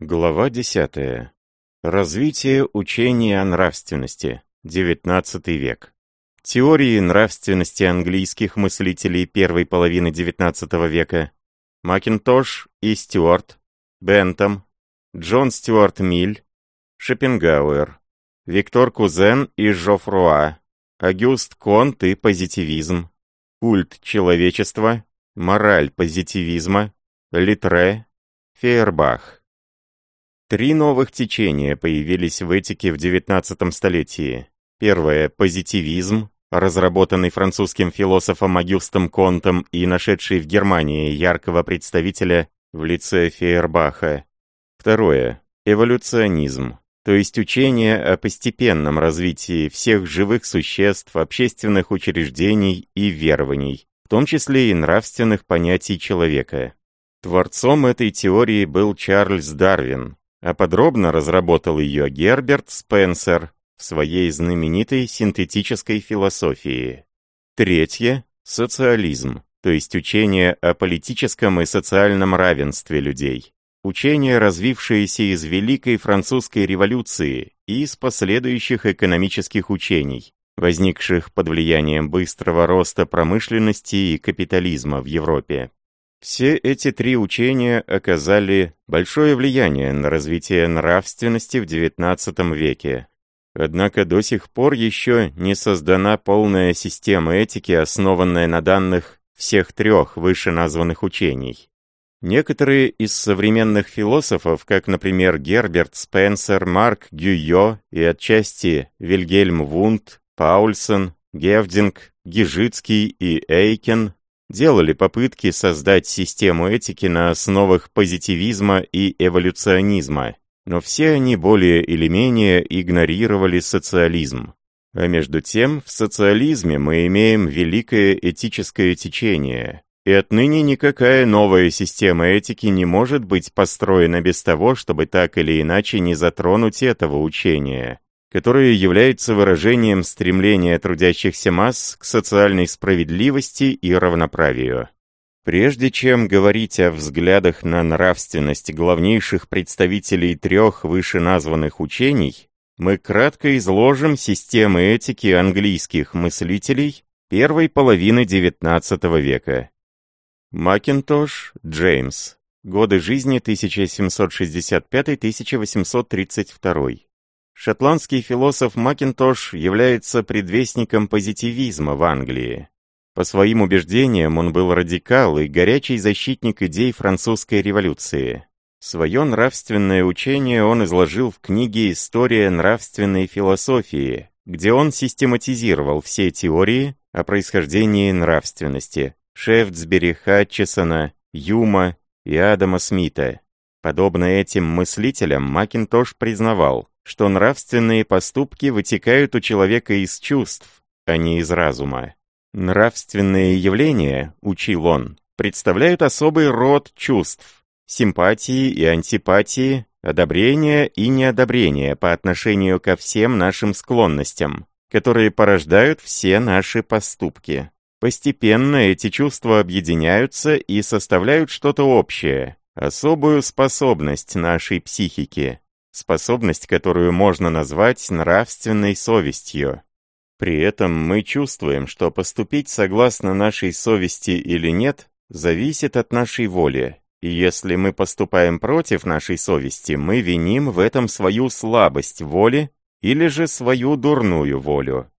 Глава 10. Развитие учения о нравственности. XIX век. Теории нравственности английских мыслителей первой половины XIX века. Макинтош и Стюарт, Бентам, Джон Стюарт Миль, Шопенгауэр, Виктор Кузен и Жофруа, Агюст Конт и позитивизм, культ человечества, мораль позитивизма, Литре, Фейербах. Три новых течения появились в этике в XIX столетии. Первое – позитивизм, разработанный французским философом Агюстом Контом и нашедший в Германии яркого представителя в лице Фейербаха. Второе – эволюционизм, то есть учение о постепенном развитии всех живых существ, общественных учреждений и верований, в том числе и нравственных понятий человека. Творцом этой теории был Чарльз Дарвин, а подробно разработал ее Герберт Спенсер в своей знаменитой синтетической философии. Третье – социализм, то есть учение о политическом и социальном равенстве людей. Учение, развившееся из Великой Французской революции и из последующих экономических учений, возникших под влиянием быстрого роста промышленности и капитализма в Европе. Все эти три учения оказали большое влияние на развитие нравственности в XIX веке. Однако до сих пор еще не создана полная система этики, основанная на данных всех трех вышеназванных учений. Некоторые из современных философов, как, например, Герберт Спенсер, Марк Гюйо и отчасти Вильгельм Вунд, Паульсон, Гевдинг, Гижицкий и Эйкен, делали попытки создать систему этики на основах позитивизма и эволюционизма, но все они более или менее игнорировали социализм. А между тем, в социализме мы имеем великое этическое течение, и отныне никакая новая система этики не может быть построена без того, чтобы так или иначе не затронуть этого учения которое является выражением стремления трудящихся масс к социальной справедливости и равноправию. Прежде чем говорить о взглядах на нравственность главнейших представителей трех вышеназванных учений, мы кратко изложим системы этики английских мыслителей первой половины XIX века. Макинтош, Джеймс. Годы жизни 1765-1832. Шотландский философ Макинтош является предвестником позитивизма в Англии. По своим убеждениям он был радикал и горячий защитник идей французской революции. Свое нравственное учение он изложил в книге «История нравственной философии», где он систематизировал все теории о происхождении нравственности Шефтсбери, Хатчесона, Юма и Адама Смита. Подобно этим мыслителям, Макинтош признавал, что нравственные поступки вытекают у человека из чувств, а не из разума. Нравственные явления, учил он, представляют особый род чувств, симпатии и антипатии, одобрения и неодобрения по отношению ко всем нашим склонностям, которые порождают все наши поступки. Постепенно эти чувства объединяются и составляют что-то общее, особую способность нашей психики, способность, которую можно назвать нравственной совестью. При этом мы чувствуем, что поступить согласно нашей совести или нет, зависит от нашей воли. И если мы поступаем против нашей совести, мы виним в этом свою слабость воли или же свою дурную волю.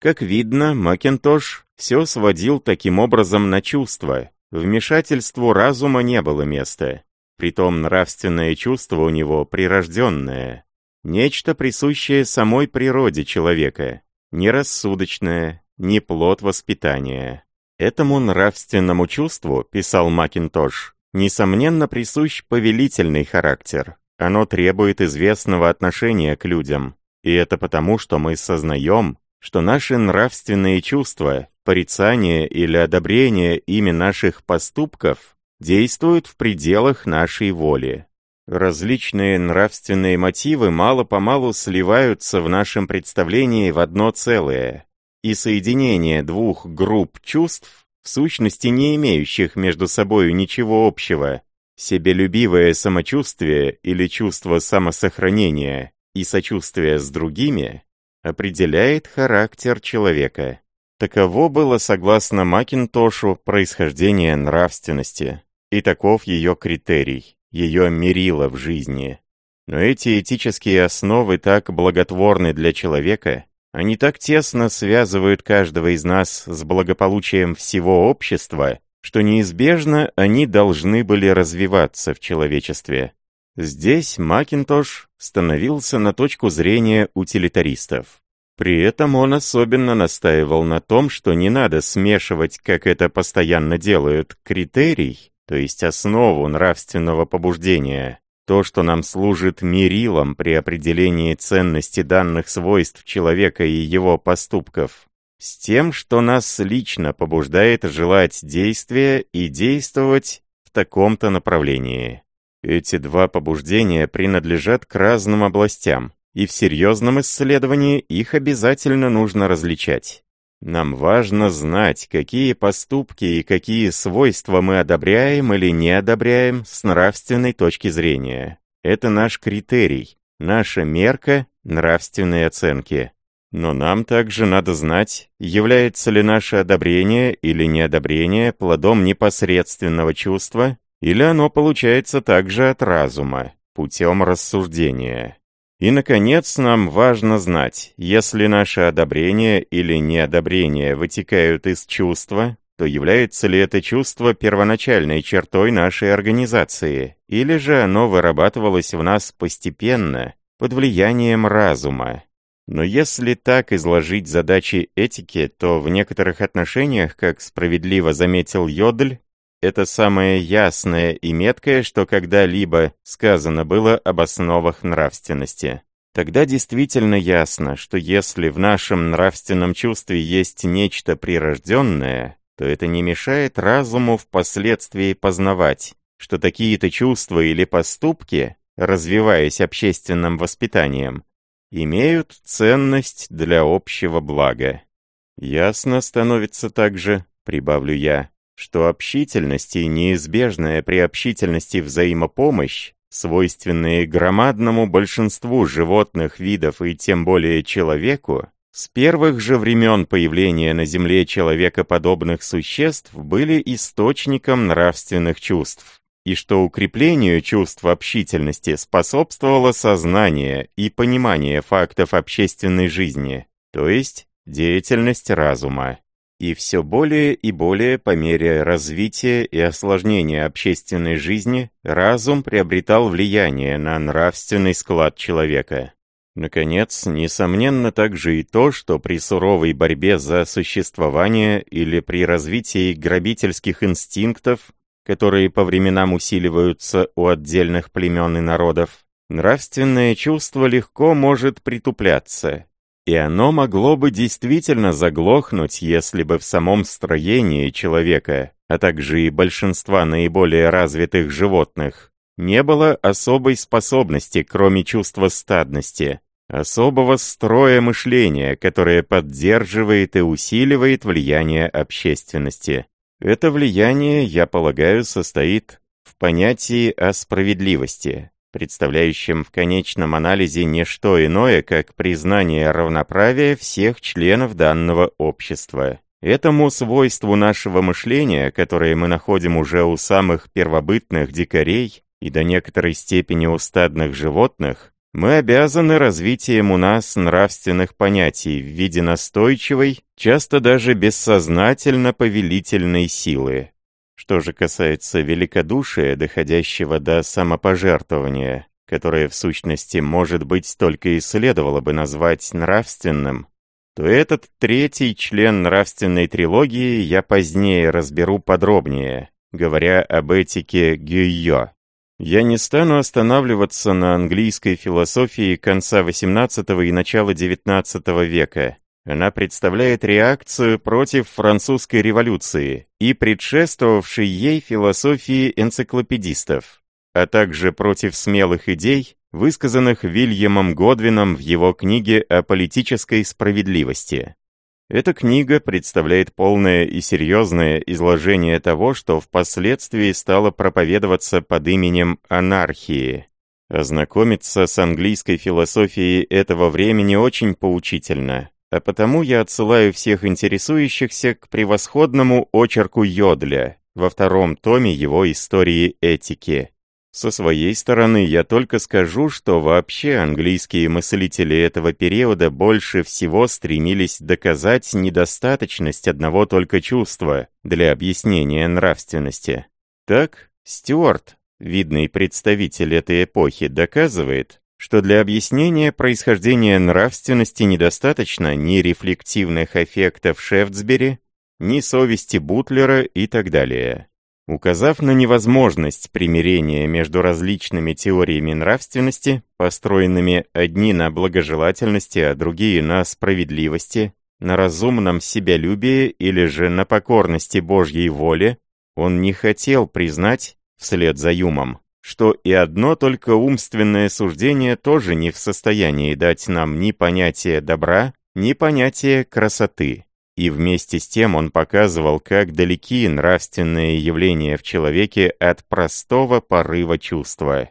Как видно, Макинтош все сводил таким образом на чувства. Вмешательству разума не было места. Притом нравственное чувство у него прирожденное, нечто присущее самой природе человека, не рассудочное, не плод воспитания. Этому нравственному чувству, писал Макинтош, несомненно присущ повелительный характер. Оно требует известного отношения к людям. И это потому, что мы сознаем, что наши нравственные чувства, порицание или одобрение ими наших поступков действуют в пределах нашей воли. Различные нравственные мотивы мало-помалу сливаются в нашем представлении в одно целое, и соединение двух групп чувств, в сущности не имеющих между собой ничего общего, Себелюбивое самочувствие или чувство самосохранения и сочувствие с другими определяет характер человека. Таково было, согласно Макинтошу, происхождение нравственности, и таков ее критерий, ее мерило в жизни. Но эти этические основы так благотворны для человека, они так тесно связывают каждого из нас с благополучием всего общества, что неизбежно они должны были развиваться в человечестве. Здесь Макинтош становился на точку зрения утилитаристов. При этом он особенно настаивал на том, что не надо смешивать, как это постоянно делают, критерий, то есть основу нравственного побуждения, то, что нам служит мерилом при определении ценности данных свойств человека и его поступков, с тем, что нас лично побуждает желать действия и действовать в таком-то направлении. Эти два побуждения принадлежат к разным областям, и в серьезном исследовании их обязательно нужно различать. Нам важно знать, какие поступки и какие свойства мы одобряем или не одобряем с нравственной точки зрения. Это наш критерий, наша мерка нравственной оценки. Но нам также надо знать, является ли наше одобрение или неодобрение плодом непосредственного чувства или оно получается также от разума, путем рассуждения. И, наконец, нам важно знать, если наше одобрение или неодобрение вытекают из чувства, то является ли это чувство первоначальной чертой нашей организации, или же оно вырабатывалось в нас постепенно, под влиянием разума. Но если так изложить задачи этики, то в некоторых отношениях, как справедливо заметил Йодль, это самое ясное и меткое, что когда-либо сказано было об основах нравственности. Тогда действительно ясно, что если в нашем нравственном чувстве есть нечто прирожденное, то это не мешает разуму впоследствии познавать, что такие-то чувства или поступки, развиваясь общественным воспитанием, имеют ценность для общего блага. Ясно становится также, прибавлю я, что общительность и неизбежная при общительности взаимопомощь, свойственные громадному большинству животных видов и тем более человеку, с первых же времен появления на Земле человекоподобных существ были источником нравственных чувств, и что укреплению чувств общительности способствовало сознание и понимание фактов общественной жизни, то есть деятельность разума. И все более и более по мере развития и осложнения общественной жизни разум приобретал влияние на нравственный склад человека. Наконец, несомненно также и то, что при суровой борьбе за существование или при развитии грабительских инстинктов, которые по временам усиливаются у отдельных племен и народов, нравственное чувство легко может притупляться, и оно могло бы действительно заглохнуть, если бы в самом строении человека, а также и большинства наиболее развитых животных, не было особой способности, кроме чувства стадности, особого строя мышления, которое поддерживает и усиливает влияние общественности. Это влияние, я полагаю, состоит в понятии о справедливости, представляющим в конечном анализе не что иное, как признание равноправия всех членов данного общества. Этому свойству нашего мышления, которое мы находим уже у самых первобытных дикарей и до некоторой степени у стадных животных, мы обязаны развитием у нас нравственных понятий в виде настойчивой, часто даже бессознательно повелительной силы. Что же касается великодушия, доходящего до самопожертвования, которое в сущности, может быть, только и следовало бы назвать нравственным, то этот третий член нравственной трилогии я позднее разберу подробнее, говоря об этике Гюйо. Я не стану останавливаться на английской философии конца XVIII и начала XIX века, она представляет реакцию против французской революции и предшествовавшей ей философии энциклопедистов, а также против смелых идей, высказанных Вильямом Годвином в его книге о политической справедливости. Эта книга представляет полное и серьезное изложение того, что впоследствии стало проповедоваться под именем анархии. Ознакомиться с английской философией этого времени очень поучительно, а потому я отсылаю всех интересующихся к превосходному очерку Йодля во втором томе его истории этики. Со своей стороны я только скажу, что вообще английские мыслители этого периода больше всего стремились доказать недостаточность одного только чувства для объяснения нравственности. Так, Стюарт, видный представитель этой эпохи, доказывает, что для объяснения происхождения нравственности недостаточно ни рефлективных эффектов Шефтсбери, ни совести Бутлера и так далее. Указав на невозможность примирения между различными теориями нравственности, построенными одни на благожелательности, а другие на справедливости, на разумном себялюбии или же на покорности Божьей воле, он не хотел признать, вслед за Юмом, что и одно только умственное суждение тоже не в состоянии дать нам ни понятия добра, ни понятия красоты. И вместе с тем он показывал, как далеки нравственные явления в человеке от простого порыва чувства.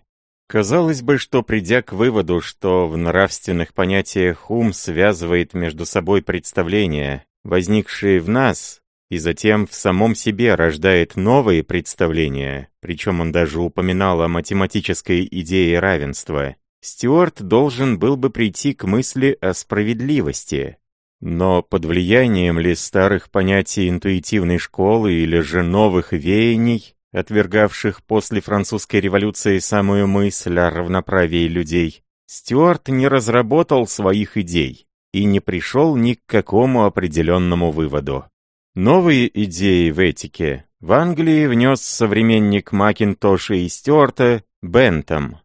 Казалось бы, что придя к выводу, что в нравственных понятиях ум связывает между собой представления, возникшие в нас, и затем в самом себе рождает новые представления, причем он даже упоминал о математической идее равенства, Стюарт должен был бы прийти к мысли о справедливости, но под влиянием ли старых понятий интуитивной школы или же новых веяний, отвергавших после французской революции самую мысль о равноправии людей, Стюарт не разработал своих идей и не пришел ни к какому определенному выводу. Новые идеи в этике в Англии внес современник Макинтоша и Стюарта Бентам.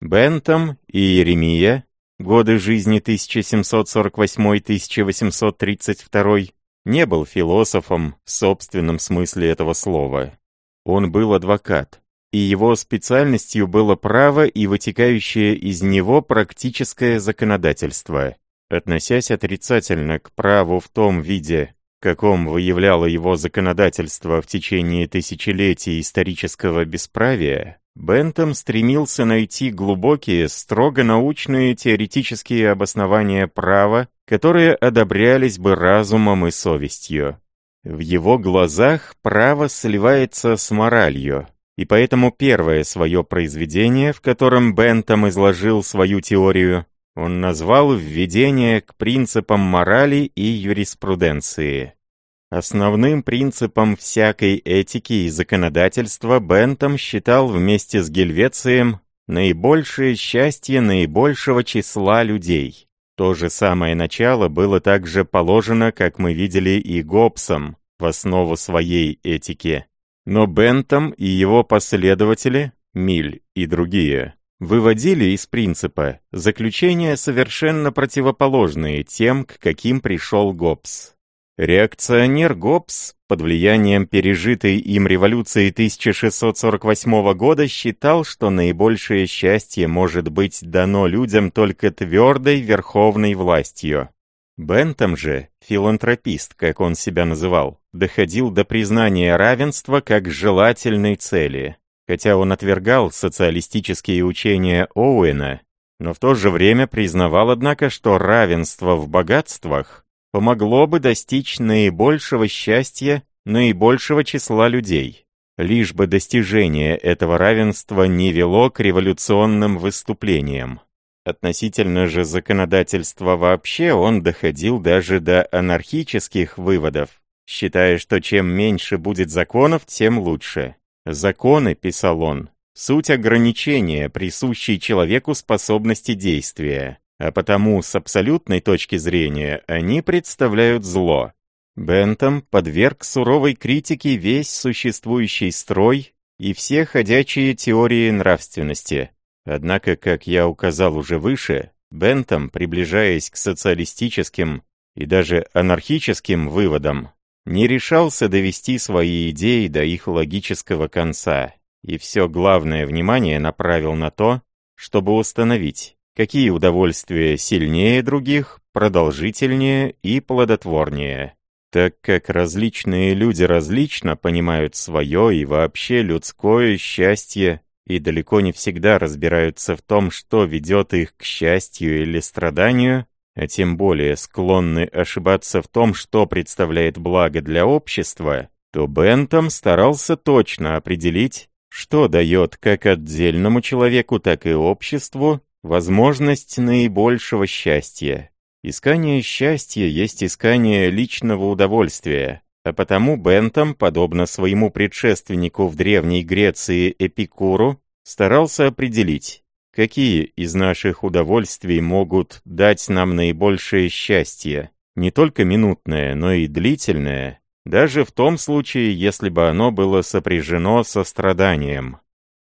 Бентам и Еремия годы жизни 1748-1832, не был философом в собственном смысле этого слова. Он был адвокат, и его специальностью было право и вытекающее из него практическое законодательство. Относясь отрицательно к праву в том виде, каком выявляло его законодательство в течение тысячелетий исторического бесправия, Бентам стремился найти глубокие, строго научные теоретические обоснования права, которые одобрялись бы разумом и совестью. В его глазах право сливается с моралью, и поэтому первое свое произведение, в котором Бентам изложил свою теорию, он назвал «Введение к принципам морали и юриспруденции». Основным принципом всякой этики и законодательства Бентам считал вместе с Гельвецием наибольшее счастье наибольшего числа людей. То же самое начало было также положено, как мы видели, и Гоббсом в основу своей этики. Но Бентам и его последователи, Миль и другие, выводили из принципа заключения совершенно противоположные тем, к каким пришел Гоббс. Реакционер Гоббс под влиянием пережитой им революции 1648 года считал, что наибольшее счастье может быть дано людям только твердой верховной властью. Бентам же, филантропист, как он себя называл, доходил до признания равенства как желательной цели. Хотя он отвергал социалистические учения Оуэна, но в то же время признавал, однако, что равенство в богатствах помогло бы достичь наибольшего счастья наибольшего числа людей, лишь бы достижение этого равенства не вело к революционным выступлениям. Относительно же законодательства вообще он доходил даже до анархических выводов, считая, что чем меньше будет законов, тем лучше. Законы, писал он, суть ограничения, присущей человеку способности действия а потому с абсолютной точки зрения они представляют зло. Бентам подверг суровой критике весь существующий строй и все ходячие теории нравственности. Однако, как я указал уже выше, Бентам, приближаясь к социалистическим и даже анархическим выводам, не решался довести свои идеи до их логического конца, и все главное внимание направил на то, чтобы установить, какие удовольствия сильнее других, продолжительнее и плодотворнее. Так как различные люди различно понимают свое и вообще людское счастье и далеко не всегда разбираются в том, что ведет их к счастью или страданию, а тем более склонны ошибаться в том, что представляет благо для общества, то Бентам старался точно определить, что дает как отдельному человеку, так и обществу возможность наибольшего счастья. Искание счастья есть искание личного удовольствия, а потому Бентам, подобно своему предшественнику в Древней Греции Эпикуру, старался определить, какие из наших удовольствий могут дать нам наибольшее счастье, не только минутное, но и длительное, даже в том случае, если бы оно было сопряжено со страданием.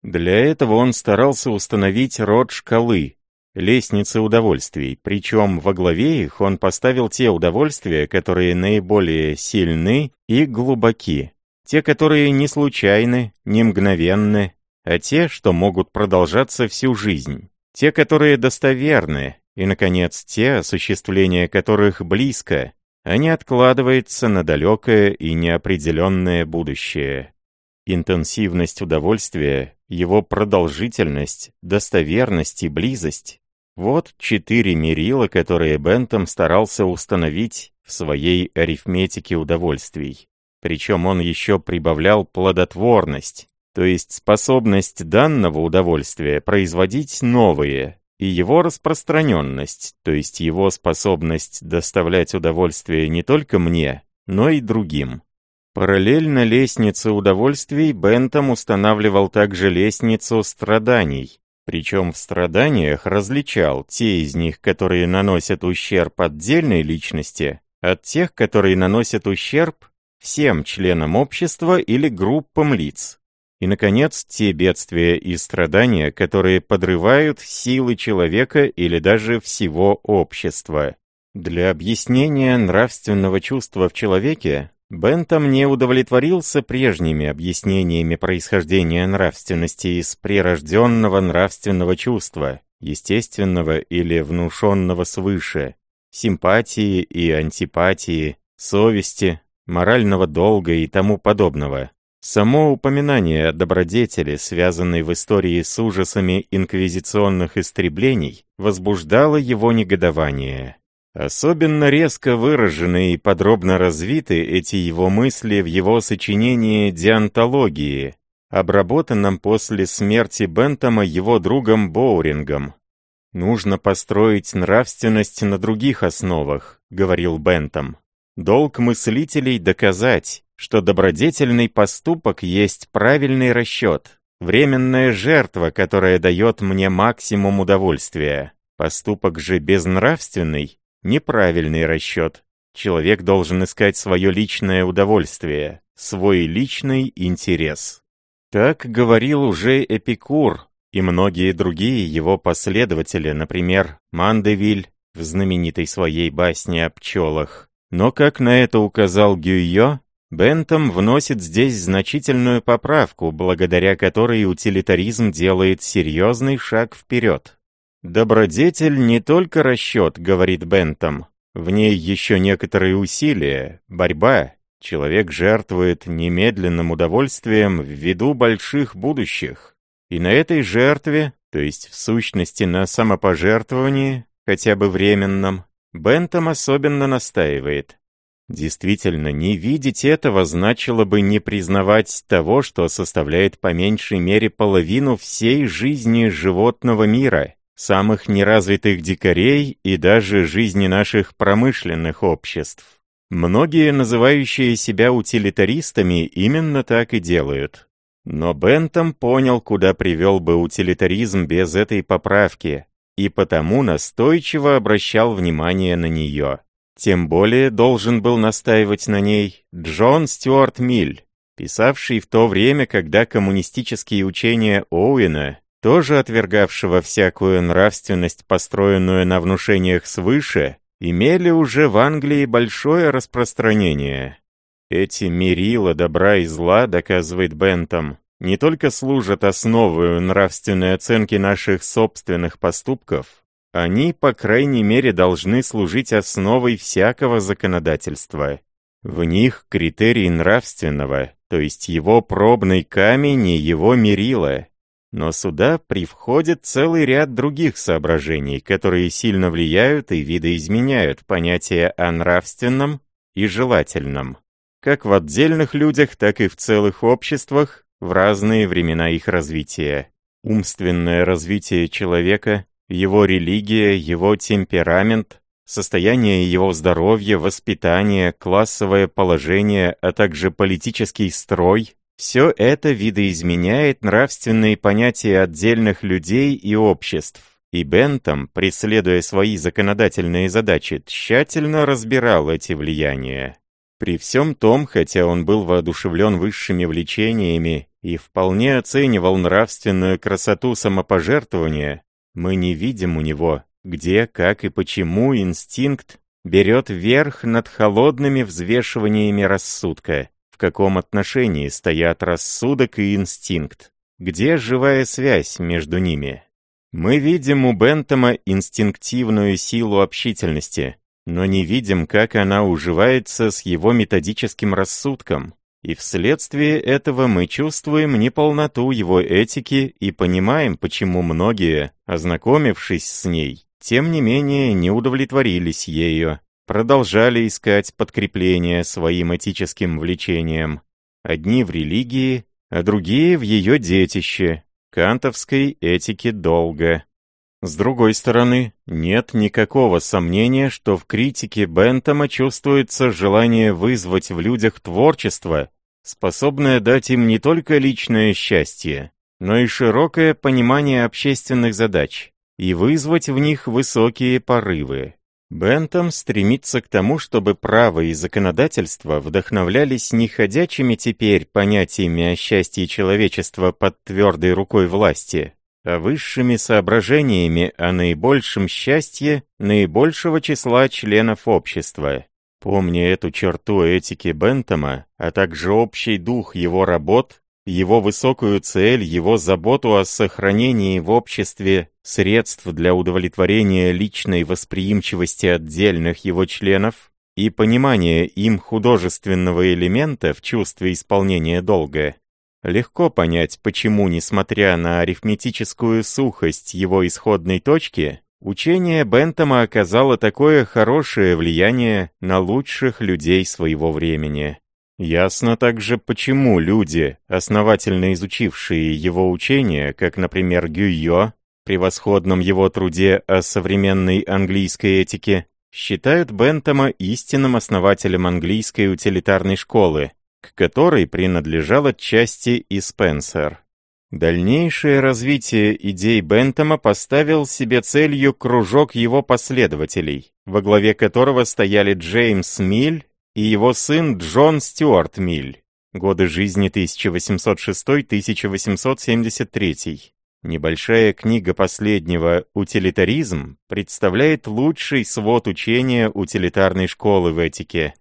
Для этого он старался установить род шкалы, лестницы удовольствий, причем во главе их он поставил те удовольствия, которые наиболее сильны и глубоки, те, которые не случайны, не мгновенны, а те, что могут продолжаться всю жизнь, те, которые достоверны, и, наконец, те, осуществление которых близко, а не откладывается на далекое и неопределенное будущее. Интенсивность удовольствия, его продолжительность, достоверность и близость вот четыре мерила, которые Бентом старался установить в своей арифметике удовольствий. Причем он еще прибавлял плодотворность, то есть способность данного удовольствия производить новые, и его распространенность, то есть его способность доставлять удовольствие не только мне, но и другим. Параллельно лестнице удовольствий Бентом устанавливал также лестницу страданий, причем в страданиях различал те из них, которые наносят ущерб отдельной личности, от тех, которые наносят ущерб всем членам общества или группам лиц. И, наконец, те бедствия и страдания, которые подрывают силы человека или даже всего общества. Для объяснения нравственного чувства в человеке Бентам не удовлетворился прежними объяснениями происхождения нравственности из прирожденного нравственного чувства, естественного или внушенного свыше, симпатии и антипатии, совести, морального долга и тому подобного. Само упоминание о добродетели, связанной в истории с ужасами инквизиционных истреблений, возбуждало его негодование. Особенно резко выражены и подробно развиты эти его мысли в его сочинении «Диантологии», обработанном после смерти Бентома его другом Боурингом. «Нужно построить нравственность на других основах», — говорил Бентом. «Долг мыслителей доказать, что добродетельный поступок есть правильный расчет, временная жертва, которая дает мне максимум удовольствия. Поступок же безнравственный Неправильный расчет. Человек должен искать свое личное удовольствие, свой личный интерес. Так говорил уже Эпикур и многие другие его последователи, например, Мандевиль в знаменитой своей басне о пчелах. Но, как на это указал Гюйо, Бентом вносит здесь значительную поправку, благодаря которой утилитаризм делает серьезный шаг вперед. «Добродетель не только расчет», — говорит Бентам. «В ней еще некоторые усилия, борьба. Человек жертвует немедленным удовольствием в виду больших будущих. И на этой жертве, то есть в сущности на самопожертвовании, хотя бы временном, Бентам особенно настаивает. Действительно, не видеть этого значило бы не признавать того, что составляет по меньшей мере половину всей жизни животного мира самых неразвитых дикарей и даже жизни наших промышленных обществ. Многие, называющие себя утилитаристами, именно так и делают. Но Бентам понял, куда привел бы утилитаризм без этой поправки, и потому настойчиво обращал внимание на нее. Тем более должен был настаивать на ней Джон Стюарт Миль, писавший в то время, когда коммунистические учения Оуэна тоже отвергавшего всякую нравственность, построенную на внушениях свыше, имели уже в Англии большое распространение. Эти мерила добра и зла, доказывает Бентам, не только служат основой нравственной оценки наших собственных поступков, Они, по крайней мере, должны служить основой всякого законодательства. В них критерий нравственного, то есть его пробный камень и его мерило. Но сюда привходит целый ряд других соображений, которые сильно влияют и видоизменяют понятие о нравственном и желательном, как в отдельных людях, так и в целых обществах в разные времена их развития. Умственное развитие человека, его религия, его темперамент, состояние его здоровья, воспитание, классовое положение, а также политический строй – все это видоизменяет нравственные понятия отдельных людей и обществ. И Бентам, преследуя свои законодательные задачи, тщательно разбирал эти влияния. При всем том, хотя он был воодушевлен высшими влечениями и вполне оценивал нравственную красоту самопожертвования, мы не видим у него где, как и почему инстинкт берет верх над холодными взвешиваниями рассудка, в каком отношении стоят рассудок и инстинкт, где живая связь между ними. Мы видим у Бентома инстинктивную силу общительности, но не видим, как она уживается с его методическим рассудком, и вследствие этого мы чувствуем неполноту его этики и понимаем, почему многие, ознакомившись с ней, тем не менее не удовлетворились ею, продолжали искать подкрепление своим этическим влечениям. Одни в религии, а другие в ее детище, кантовской этике долга. С другой стороны, нет никакого сомнения, что в критике Бентома чувствуется желание вызвать в людях творчество, способное дать им не только личное счастье, но и широкое понимание общественных задач и вызвать в них высокие порывы. Бентам стремится к тому, чтобы право и законодательство вдохновлялись не ходячими теперь понятиями о счастье человечества под твердой рукой власти, а высшими соображениями о наибольшем счастье наибольшего числа членов общества. Помня эту черту этики Бентама, а также общий дух его работ, его высокую цель, его заботу о сохранении в обществе средств для удовлетворения личной восприимчивости отдельных его членов и понимание им художественного элемента в чувстве исполнения долга, легко понять, почему, несмотря на арифметическую сухость его исходной точки, учение Бентома оказало такое хорошее влияние на лучших людей своего времени. Ясно также, почему люди, основательно изучившие его учение, как, например, Гюйо, превосходном его труде о современной английской этике, считают Бентома истинным основателем английской утилитарной школы, к которой принадлежал отчасти и Спенсер. Дальнейшее развитие идей Бентома поставил себе целью кружок его последователей, во главе которого стояли Джеймс Миль и его сын Джон Стюарт Миль. Годы жизни 1806-1873. Небольшая книга последнего «Утилитаризм» представляет лучший свод учения утилитарной школы в этике.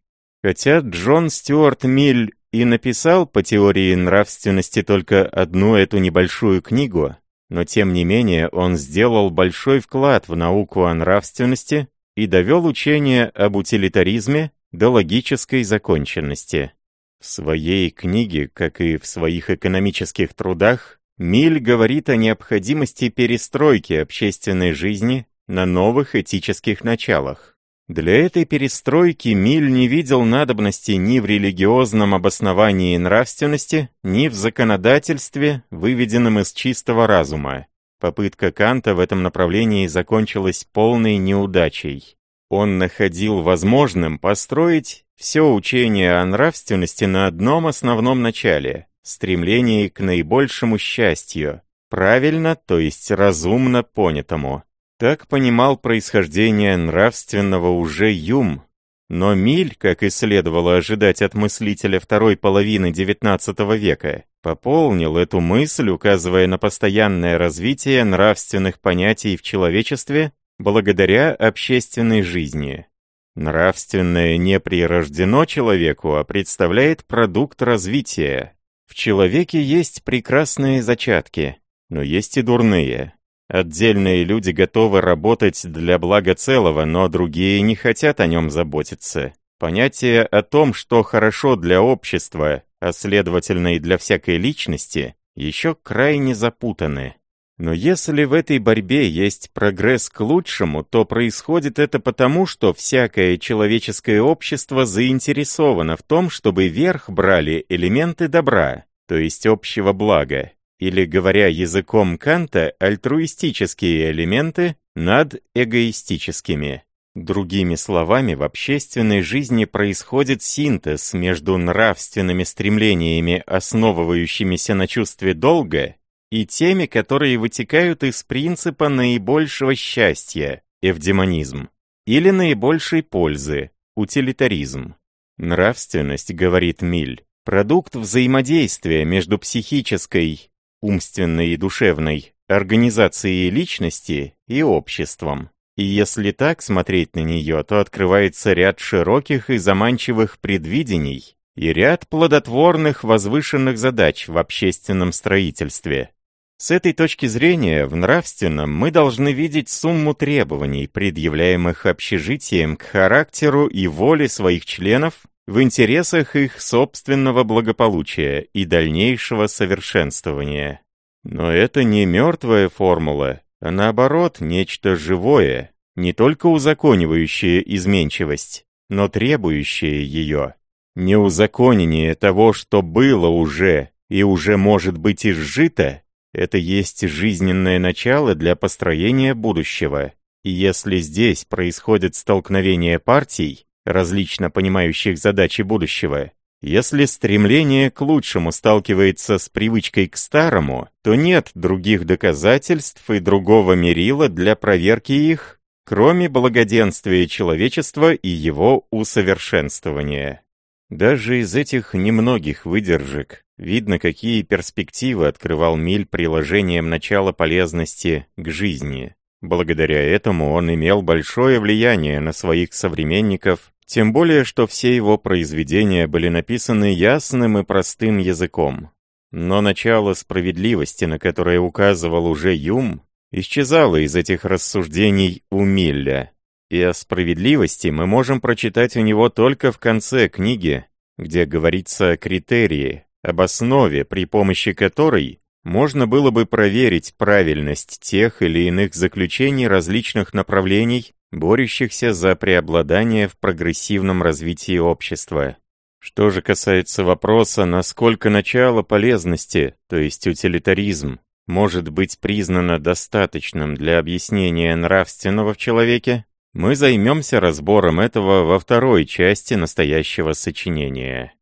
Хотя Джон Стюарт Миль и написал по теории нравственности только одну эту небольшую книгу, но тем не менее он сделал большой вклад в науку о нравственности и довел учение об утилитаризме до логической законченности. В своей книге, как и в своих экономических трудах, Миль говорит о необходимости перестройки общественной жизни на новых этических началах. Для этой перестройки Миль не видел надобности ни в религиозном обосновании нравственности, ни в законодательстве, выведенном из чистого разума. Попытка Канта в этом направлении закончилась полной неудачей. Он находил возможным построить все учение о нравственности на одном основном начале – стремлении к наибольшему счастью, правильно, то есть разумно понятому. Так понимал происхождение нравственного уже Юм, но Миль, как и следовало ожидать от мыслителя второй половины XIX века, пополнил эту мысль, указывая на постоянное развитие нравственных понятий в человечестве благодаря общественной жизни. Нравственное не прирождено человеку, а представляет продукт развития. В человеке есть прекрасные зачатки, но есть и дурные. Отдельные люди готовы работать для блага целого, но другие не хотят о нем заботиться. Понятие о том, что хорошо для общества, а следовательно и для всякой личности, еще крайне запутаны. Но если в этой борьбе есть прогресс к лучшему, то происходит это потому, что всякое человеческое общество заинтересовано в том, чтобы верх брали элементы добра, то есть общего блага, или, говоря языком Канта, альтруистические элементы над эгоистическими. Другими словами, в общественной жизни происходит синтез между нравственными стремлениями, основывающимися на чувстве долга, и теми, которые вытекают из принципа наибольшего счастья, эвдемонизм, или наибольшей пользы, утилитаризм. Нравственность, говорит Миль, продукт взаимодействия между психической, умственной и душевной организацией личности и обществом. И если так смотреть на нее, то открывается ряд широких и заманчивых предвидений и ряд плодотворных возвышенных задач в общественном строительстве. С этой точки зрения, в нравственном мы должны видеть сумму требований, предъявляемых общежитием к характеру и воле своих членов в интересах их собственного благополучия и дальнейшего совершенствования. Но это не мертвая формула, а наоборот нечто живое, не только узаконивающее изменчивость, но требующее ее. Не узаконение того, что было уже и уже может быть изжито, это есть жизненное начало для построения будущего. И если здесь происходит столкновение партий, различно понимающих задачи будущего, если стремление к лучшему сталкивается с привычкой к старому, то нет других доказательств и другого мерила для проверки их, кроме благоденствия человечества и его усовершенствования. Даже из этих немногих выдержек видно, какие перспективы открывал Миль приложением начала полезности к жизни. Благодаря этому он имел большое влияние на своих современников, тем более, что все его произведения были написаны ясным и простым языком. Но начало справедливости, на которое указывал уже Юм, исчезало из этих рассуждений у Милля. И о справедливости мы можем прочитать у него только в конце книги, где говорится о критерии, об основе, при помощи которой можно было бы проверить правильность тех или иных заключений различных направлений, борющихся за преобладание в прогрессивном развитии общества. Что же касается вопроса, насколько начало полезности, то есть утилитаризм, может быть признано достаточным для объяснения нравственного в человеке, мы займемся разбором этого во второй части настоящего сочинения.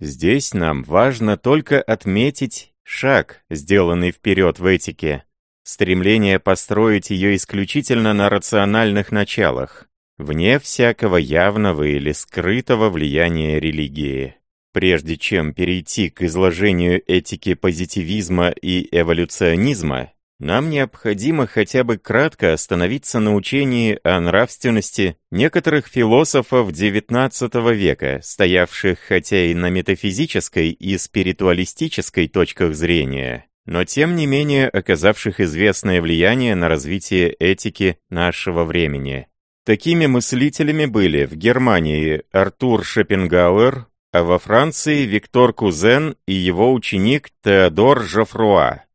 Здесь нам важно только отметить шаг, сделанный вперед в этике, стремление построить ее исключительно на рациональных началах, вне всякого явного или скрытого влияния религии. Прежде чем перейти к изложению этики позитивизма и эволюционизма, нам необходимо хотя бы кратко остановиться на учении о нравственности некоторых философов XIX века, стоявших хотя и на метафизической и спиритуалистической точках зрения, но тем не менее оказавших известное влияние на развитие этики нашего времени. Такими мыслителями были в Германии Артур Шопенгауэр, а во Франции Виктор Кузен и его ученик Теодор Жофруа.